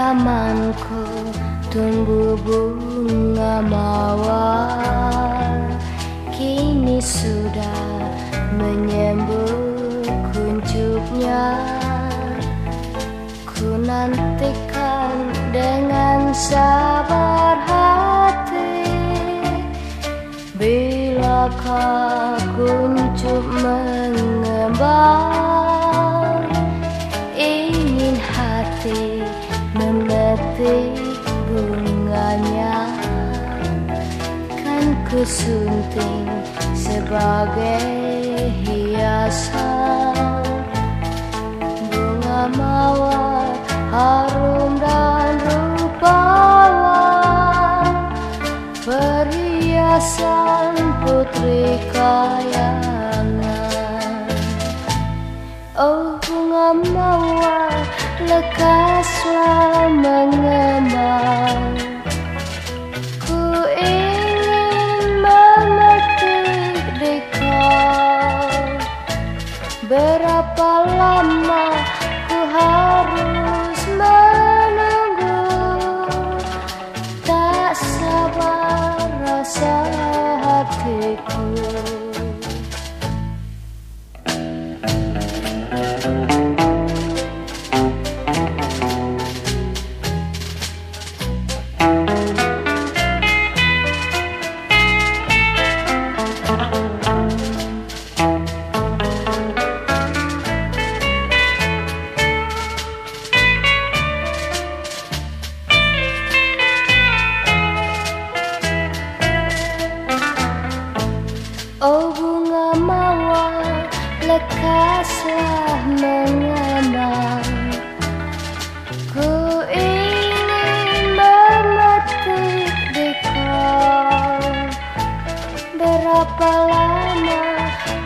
tamanku tumbuh bunga mawar. Kini sudah menyembur kuncupnya. Ku nantikan dengan sabar hati. Bilakah kuncup mengembang Ingin hati bunganya Kan ku sunting sebagai hiasan. Bunga mawar harum dan rupawan Perhiasan putri kayangan. Oh bunga mawar lekaslah mengembang Berapa lama ku harus menunggu? Tak sabar rasa hatiku Oh bunga mawar lekaslah mengembang Ku ingin memetik di kau Berapa lama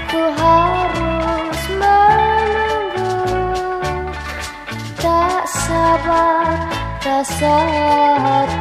ku harus menunggu? Tak sabar rasa hatiku